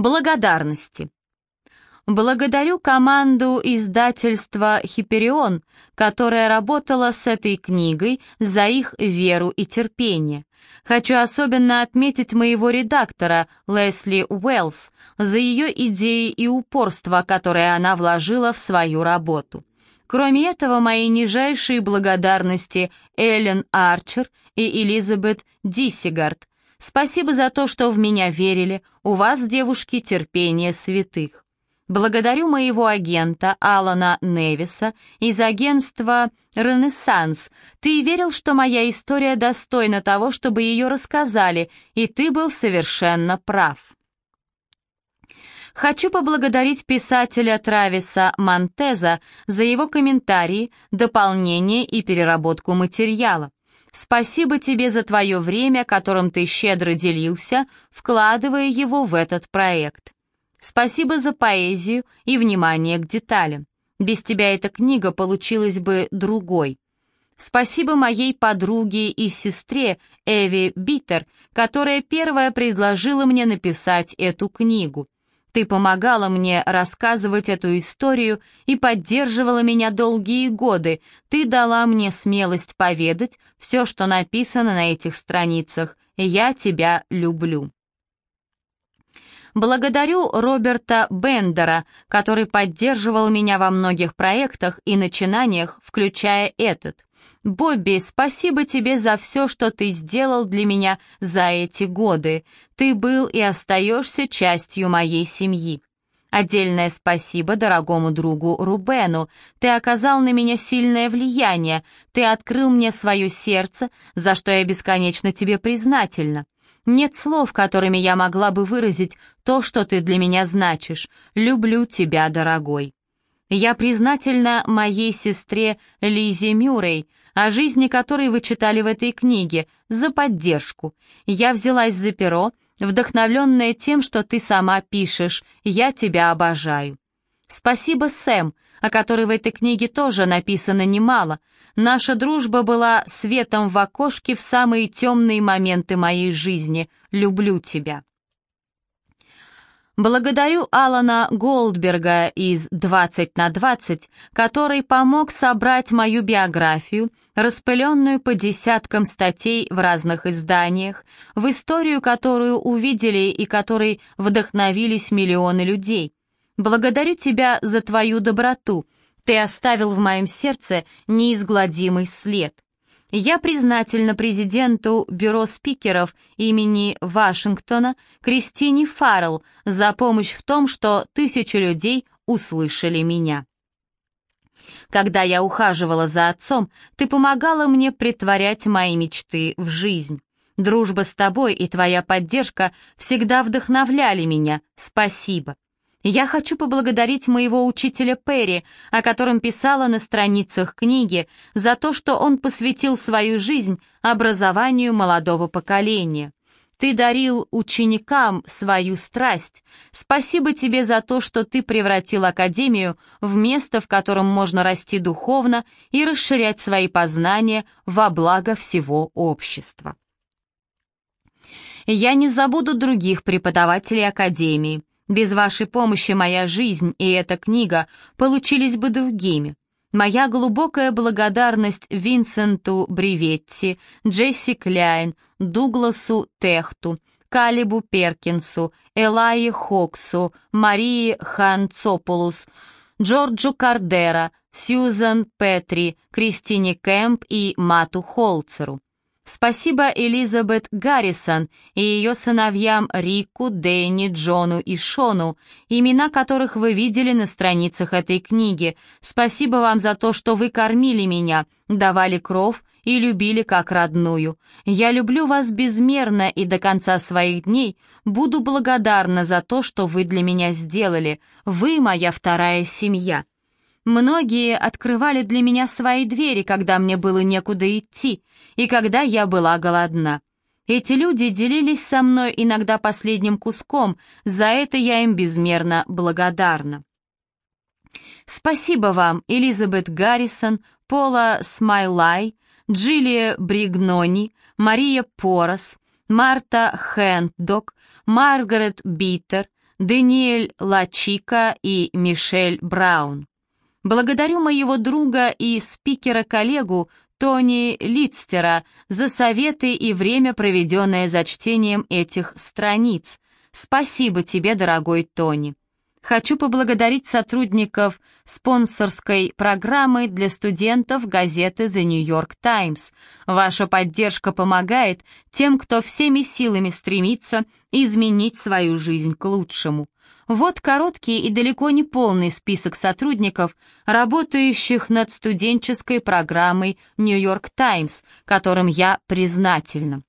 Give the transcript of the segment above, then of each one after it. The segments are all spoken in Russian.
Благодарности. Благодарю команду издательства «Хиперион», которая работала с этой книгой за их веру и терпение. Хочу особенно отметить моего редактора Лесли Уэллс за ее идеи и упорство, которое она вложила в свою работу. Кроме этого, мои нижайшие благодарности Эллен Арчер и Элизабет Диссигард. Спасибо за то, что в меня верили, у вас, девушки, терпение святых. Благодарю моего агента Алана Невиса из агентства «Ренессанс». Ты верил, что моя история достойна того, чтобы ее рассказали, и ты был совершенно прав. Хочу поблагодарить писателя Трависа Монтеза за его комментарии, дополнение и переработку материала. Спасибо тебе за твое время, которым ты щедро делился, вкладывая его в этот проект. Спасибо за поэзию и внимание к деталям. Без тебя эта книга получилась бы другой. Спасибо моей подруге и сестре Эви Биттер, которая первая предложила мне написать эту книгу. Ты помогала мне рассказывать эту историю и поддерживала меня долгие годы. Ты дала мне смелость поведать все, что написано на этих страницах. Я тебя люблю. Благодарю Роберта Бендера, который поддерживал меня во многих проектах и начинаниях, включая этот. «Бобби, спасибо тебе за все, что ты сделал для меня за эти годы. Ты был и остаешься частью моей семьи». Отдельное спасибо дорогому другу Рубену. Ты оказал на меня сильное влияние. Ты открыл мне свое сердце, за что я бесконечно тебе признательна. Нет слов, которыми я могла бы выразить то, что ты для меня значишь. Люблю тебя, дорогой. Я признательна моей сестре Лизе Мюррей, о жизни которой вы читали в этой книге, за поддержку. Я взялась за перо, вдохновленная тем, что ты сама пишешь. Я тебя обожаю. Спасибо, Сэм, о которой в этой книге тоже написано немало. Наша дружба была светом в окошке в самые темные моменты моей жизни. Люблю тебя. Благодарю Алана Голдберга из «20 на 20», который помог собрать мою биографию, распыленную по десяткам статей в разных изданиях, в историю, которую увидели и которой вдохновились миллионы людей. Благодарю тебя за твою доброту. Ты оставил в моем сердце неизгладимый след. Я признательна президенту Бюро спикеров имени Вашингтона Кристине Фаррелл за помощь в том, что тысячи людей услышали меня. Когда я ухаживала за отцом, ты помогала мне притворять мои мечты в жизнь. Дружба с тобой и твоя поддержка всегда вдохновляли меня. Спасибо. Я хочу поблагодарить моего учителя Перри, о котором писала на страницах книги, за то, что он посвятил свою жизнь образованию молодого поколения. Ты дарил ученикам свою страсть. Спасибо тебе за то, что ты превратил Академию в место, в котором можно расти духовно и расширять свои познания во благо всего общества. Я не забуду других преподавателей Академии. Без вашей помощи моя жизнь и эта книга получились бы другими. Моя глубокая благодарность Винсенту Бриветти, Джесси Кляйн, Дугласу Техту, Калибу Перкинсу, Элайи Хоксу, Марии Ханцополус, Джорджу Кардера, Сьюзан Петри, Кристине Кэмп и Мату Холцеру. Спасибо Элизабет Гаррисон и ее сыновьям Рику, Дэнни, Джону и Шону, имена которых вы видели на страницах этой книги. Спасибо вам за то, что вы кормили меня, давали кров и любили как родную. Я люблю вас безмерно и до конца своих дней буду благодарна за то, что вы для меня сделали. Вы моя вторая семья. Многие открывали для меня свои двери, когда мне было некуда идти, и когда я была голодна. Эти люди делились со мной иногда последним куском, за это я им безмерно благодарна. Спасибо вам, Элизабет Гаррисон, Пола Смайлай, Джилия Бригнони, Мария Порос, Марта Хэндок, Маргарет Биттер, Даниэль Лачика и Мишель Браун. Благодарю моего друга и спикера-коллегу Тони Литстера за советы и время, проведенное за чтением этих страниц. Спасибо тебе, дорогой Тони. Хочу поблагодарить сотрудников спонсорской программы для студентов газеты The New York Times. Ваша поддержка помогает тем, кто всеми силами стремится изменить свою жизнь к лучшему. Вот короткий и далеко не полный список сотрудников, работающих над студенческой программой York Times, которым я признательна.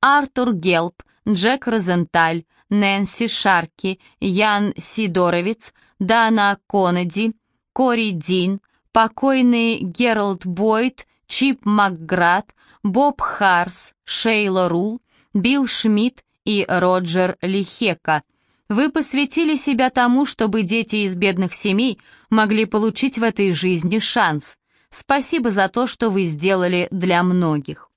Артур Гелп, Джек Розенталь, Нэнси Шарки, Ян Сидоровец, Дана Конеди, Кори Дин, покойный Гералд Бойд, Чип Макград, Боб Харс, Шейла Рул, Билл Шмидт и Роджер Лихека. Вы посвятили себя тому, чтобы дети из бедных семей могли получить в этой жизни шанс. Спасибо за то, что вы сделали для многих.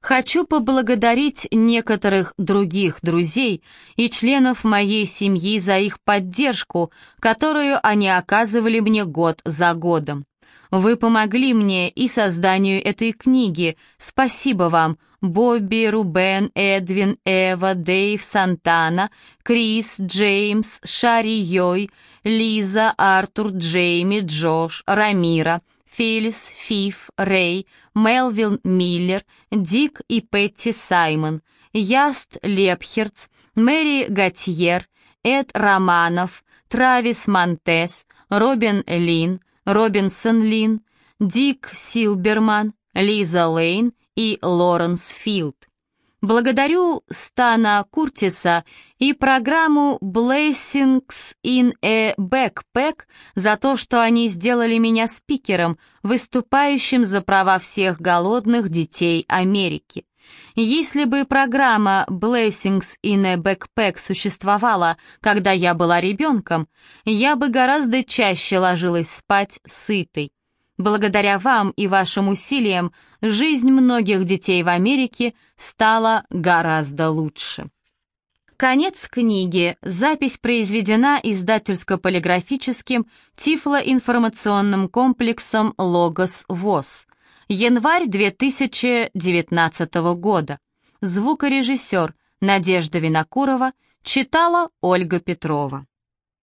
Хочу поблагодарить некоторых других друзей и членов моей семьи за их поддержку, которую они оказывали мне год за годом. Вы помогли мне и созданию этой книги. Спасибо вам, Бобби, Рубен, Эдвин, Эва, Дэйв, Сантана, Крис, Джеймс, Шари Йой, Лиза, Артур, Джейми, Джош, Рамира, Филлис, Фиф, Рэй, Мелвин Миллер, Дик и Петти Саймон, Яст Лепхерц, Мэри Готьер, Эд Романов, Травис Монтес, Робин Лин, Робинсон Лин, Дик Силберман, Лиза Лейн и Лоренс Филд. Благодарю Стана Куртиса и программу Blessings in a Backpack за то, что они сделали меня спикером, выступающим за права всех голодных детей Америки. Если бы программа Blessings in a Backpack существовала, когда я была ребенком, я бы гораздо чаще ложилась спать сытой. Благодаря вам и вашим усилиям жизнь многих детей в Америке стала гораздо лучше. Конец книги. Запись произведена издательско-полиграфическим тифлоинформационным комплексом «Логос ВОЗ». Январь 2019 года. Звукорежиссер Надежда Винокурова читала Ольга Петрова.